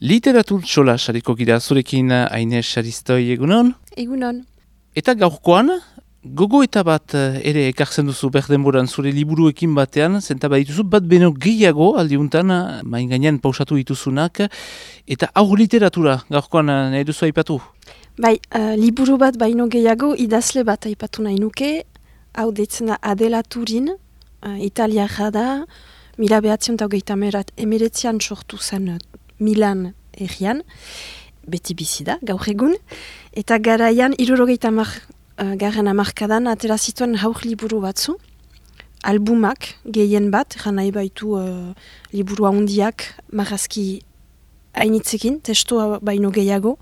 Literatur txola sariko gira zurekin aine saristoi egunon. Egunon. Eta gaurkoan, gogo eta bat eh, ere ekartzen duzu berdenboran zure liburuekin batean, zenta dituzu bat beno gehiago aldiuntan, main gainean pausatu dituzunak, eta aur literatura gaurkoan eh, nahi duzu aipatu? Bai, uh, liburu bat baino gehiago idazle bat aipatu nahi nuke, hau deitzen da Adela Turin, uh, italiara da, mila behatzion eta hogeita emeretzian sortu zen Milan egian, beti bizi da, gaur egun, eta garaian, irurogeita mar, uh, garen amarkadan, atera zituen hauk liburu batzu, albumak, gehien bat, jan nahi baitu uh, liburu handiak, marazki hainitzekin, testu baino gehiago,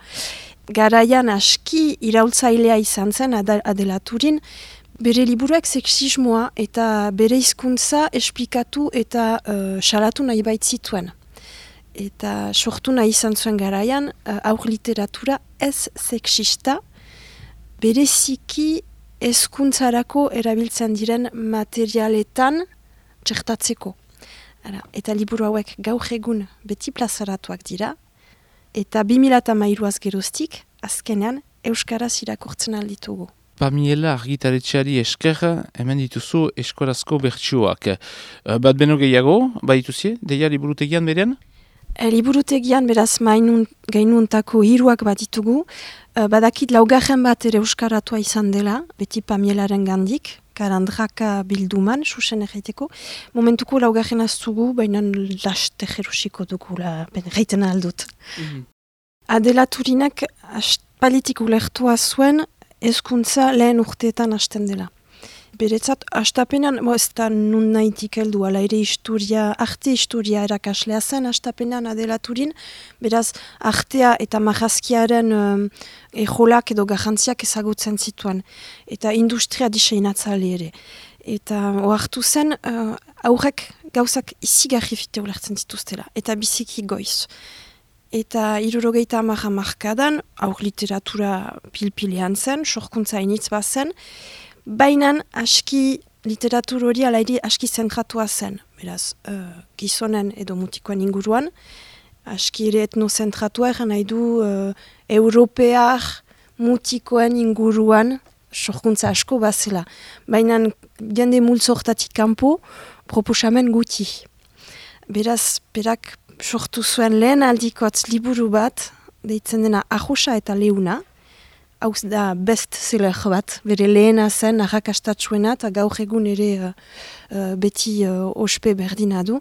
garaian aski iraultzailea izan zen, adelaturin, bere liburuak seksismoa eta bere hizkuntza esplikatu eta uh, salatu nahi baitzituen eta sortu nahi izan zuen garaian, uh, aur literatura ez sexista, bereziki ezkuntzarako erabiltzen diren materialetan txertatzeko. Ara, eta liburu hauek gaur egun beti plazaratuak dira, eta 2008az geroztik, azkenean, Euskaraz irakurtzen alditugu. Pamiela argitaretxeari esker, hemen dituzu eskorazko bertsuak. Uh, bat beno gehiago, baituzie, deia liburutegian berean? E, liburutegian beraz mainun gainuntako hiruak bat ditugu. E, badakit laugarren bat ere euskaratua izan dela, beti pamielaren gandik, karandraka bilduman, susen erraiteko. Momentuko laugarren aztugu, baina laste jerusiko dugu, la, ben, reiten aldut. Mm -hmm. Adela Turinak palitik ulertua zuen, ezkuntza lehen urteetan hasten dela. Beretzat, astapenean, mo ez da nun nahitik heldu, ala ere historia, arte historia erakaslea zen astapenean adelaturin, beraz, artea eta marazkiaren um, ejolak edo garrantziak ezagutzen zituen, eta industria diseinatzale ere. Eta oartu zen, uh, aurrek gauzak izigarri fite ulertzen zituztela, eta biziki goiz. Eta irurogeita amarra markadan, aur literatura pilpilean zen, sorkuntza initz zen, Bainan aski literatur hori alairi aski zentratua zen. Beraz, uh, gizonen edo mutikoen inguruan, aski ere etnozentratua egan nahi du uh, europear mutikoen inguruan sorkuntza asko bazela. Baina jende multzortatik kanpo proposamen guti. Beraz, berak sortu zuen lehen aldikoatz liburu bat, deitzen dena ahusa eta leuna, hau da best seller bat, bere lehena zen, arrakastatxuena, eta gaur egun ere uh, beti uh, ospe berdina du.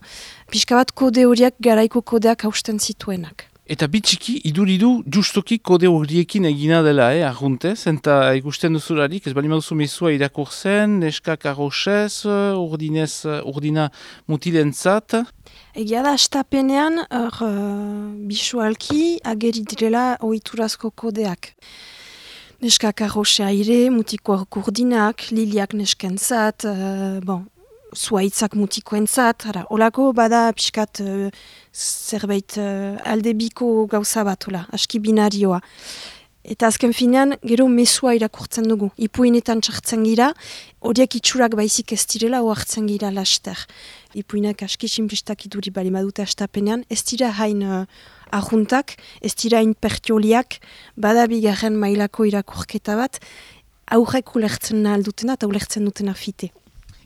Piska bat kode horiak garaiko kodeak hausten zituenak. Eta bitxiki, iduridu justoki kode horiekin egina dela, eh, arguntez, eta ikusten duzularik, ez bali maduzu mezua irakurzen, neskak arroxez, urdinez, urdina mutilentzat. Egia da, astapenean, uh, bisualki, ageri direla oiturazko kodeak. Neskak arroxe aire, mutikoak kurdinak, liliak neskentzat, uh, bon, zuaitzak mutikoentzat, ara, olako bada pixkat uh, zerbait uh, aldebiko gauza bat, ola, aski binarioa. Eta azken finean, gero mesua irakurtzen dugu. Ipuinetan txartzen gira, horiek itxurak baizik ez direla oartzen gira laster. Ipuinak aski simplistak iduri bali madute astapenean, ez dira hain uh, ahuntak, ez dira hain pertioliak, bada bigarren mailako irakurketa bat, aurrek ulertzen nahi dutena eta ulertzen dutena fite.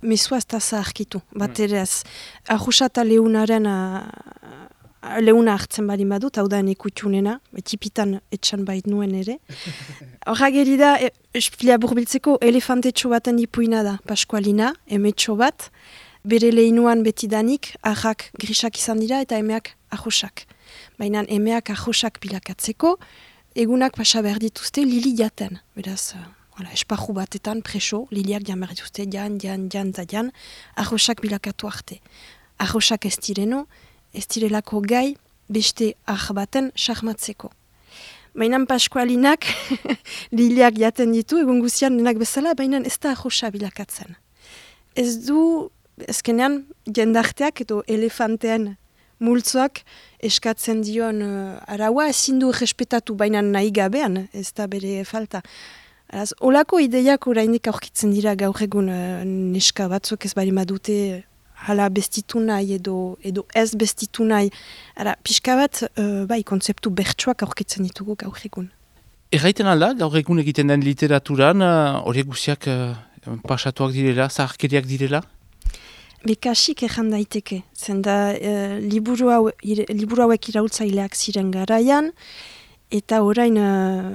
Mesua ez da zaharkitu, bat mm. ere ez. Ahusata leunaren leuna hartzen bali badut, hau da nekutxunena, etipitan etxan bait nuen ere. Horra geri da, e, espila burbiltzeko elefantetxo baten ipuina da, Paskualina, emetxo bat, bere lehinuan betidanik, ahak grisak izan dira eta emeak ahosak. Baina emeak ahosak bilakatzeko, egunak pasa behar dituzte lili jaten. Beraz, uh, esparru batetan preso, liliak jan behar dituzte, jan, jan, jan, jan, ahosak bilakatu arte. Ahosak ez direno, ez direlako gai beste ah baten sahmatzeko. Mainan Paskualinak liliak jaten ditu, egun guzian denak bezala, baina ez da ahosa bilakatzen. Ez du, ezkenean, jendarteak edo elefantean multzoak eskatzen dion uh, araua, ezin du respetatu baina nahi gabean, ez da bere falta. Araz, olako ideiak orainik aurkitzen dira gaur egun uh, neska batzuk ez bari madute hala bestitu nahi edo, edo ez bestitu nahi. Ara, pixka bat, uh, bai, konzeptu bertsuak aurkitzen ditugu gaur egun. Erraiten alda, gaur egun egiten den literaturan, horiek uh, guziak uh, pasatuak direla, zaharkeriak direla? Bekasik erran daiteke, zenda uh, liburu, hau, ire, liburu hauek irautzaileak ziren garaian, eta orain uh,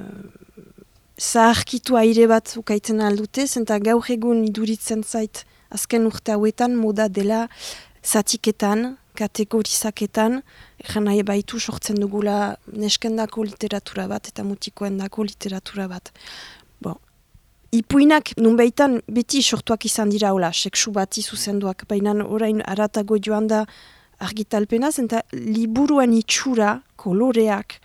zaharkitu aire bat ukaiten aldute, zenta gaur egun iduritzen zait azken urte hauetan moda dela zatiketan, kategorizaketan, nahi baitu sortzen dugula neskendako literatura bat eta mutikoendako literatura bat. Bon. Ipuinak nunbeitan beti sortuak izan dira hola, seksu bati zuzenduak, baina orain aratago joan da argitalpenaz, eta liburuan itxura, koloreak,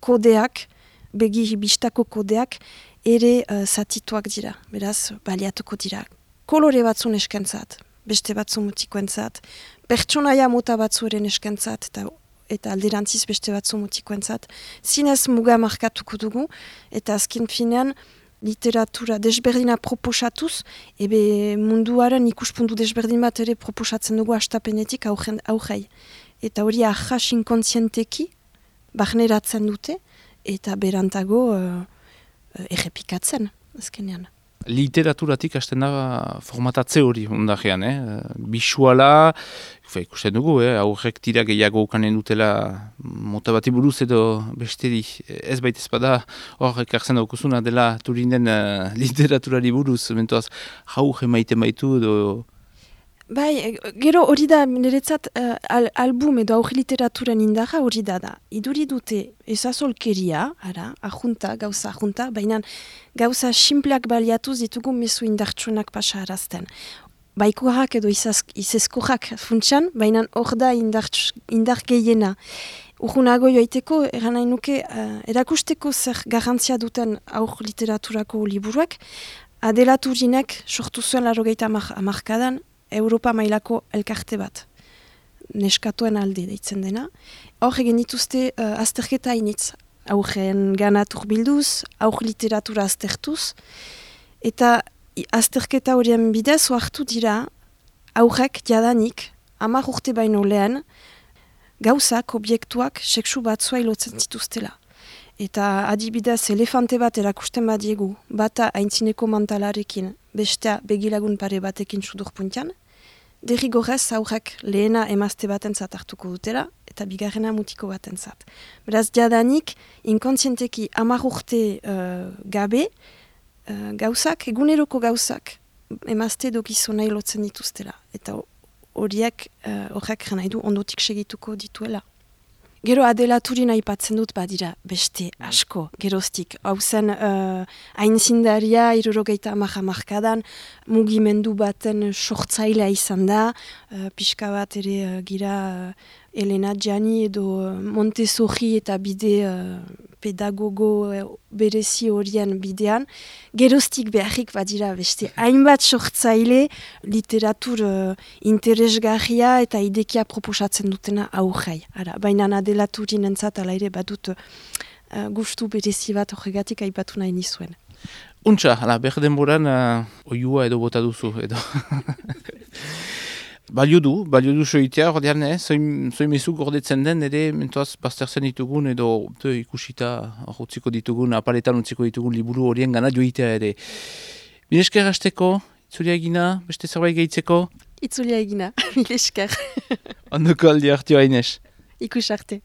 kodeak, begi bistako kodeak, ere uh, zatituak dira, beraz, baliatuko dira kolore batzu neskentzat, beste batzu mutikoentzat, pertsonaia mota batzu ere neskentzat, eta, eta alderantziz beste batzu mutikoentzat, zinez muga markatuko dugu, eta azken finean, literatura desberdina proposatuz, ebe munduaren ikuspundu desberdin bat ere proposatzen dugu astapenetik aurrei. Eta hori ahas inkontzienteki, barneratzen dute, eta berantago uh, errepikatzen, azkenean literaturatik hasten da formatatze hori ondajean, eh? Bisuala, ikusten dugu, eh? aurrek tira gehiago ukanen dutela mota bati buruz edo besteri ez baita ezpada hor ekartzen daukuzuna dela turinden uh, literaturari buruz, mentoaz jau jemaiten baitu edo Bai, gero hori da, niretzat uh, album edo aurri literaturan indaja hori da da. Iduri dute ezazolkeria, ara, ahunta, gauza ahunta, baina gauza simpleak baliatuz ditugu mesu indartsunak pasa harazten. Baikoak edo izezkoak funtsan, baina hor da indar gehiena. Urgunago joaiteko, eran nahi nuke, uh, erakusteko zer garantzia duten aur literaturako liburuak, adelaturinek sortu zuen larogeita amarkadan, Europa mailako elkarte bat, neskatuen alde deitzen dena. Hor egin dituzte uh, azterketa initz, aurren gana turbilduz, aur literatura aztertuz, eta azterketa horien bidez oartu dira, aurrek jadanik, amar urte baino lehen, gauzak, objektuak, seksu bat zua ilotzen zituztela. Eta adibidez, elefante bat erakusten badiegu, bata haintzineko mantalarekin, bestea begilagun pare batekin sudurpuntian, derrigorrez aurrak lehena emazte batentzat hartuko dutela, eta bigarrena mutiko batentzat. Beraz, jadanik, inkontzienteki amar urte uh, gabe, uh, gauzak, eguneroko gauzak, emazte dokizu nahi lotzen dituztela. Eta horiek, uh, horrek uh, nahi du ondotik segituko dituela. Gero adelaturin aipatzen dut badira beste asko, geroztik. Hau zen, uh, hain zindaria, irurogeita amaja markadan, mugimendu baten sortzailea izan da, uh, pixka bat ere uh, gira Elena Gianni edo eh, Montessori eta bide uh, pedagogo uh, berezi horien bidean. Geroztik beharrik badira beste hainbat sortzaile literatur uh, interesgarria eta idekia proposatzen dutena aurrei. Baina adelaturin entzat ala ere badut uh, gustu berezi bat horregatik aipatu nahi nizuen. Untxa, ala, behar denboran uh, oiua edo bota duzu edo. Balio du, balio du soitea, ordean, eh? zoin, zoin mesu gordetzen den, ere, mentoaz, baztertzen ditugun, edo te, ikusita, utziko ditugun, apaletan utziko ditugun liburu horien gana joitea ere. Binesker hasteko, itzulia egina, beste zerbait gehitzeko? Itzulia egina, binesker. Ondoko aldi hartio hainez. Ikus arte.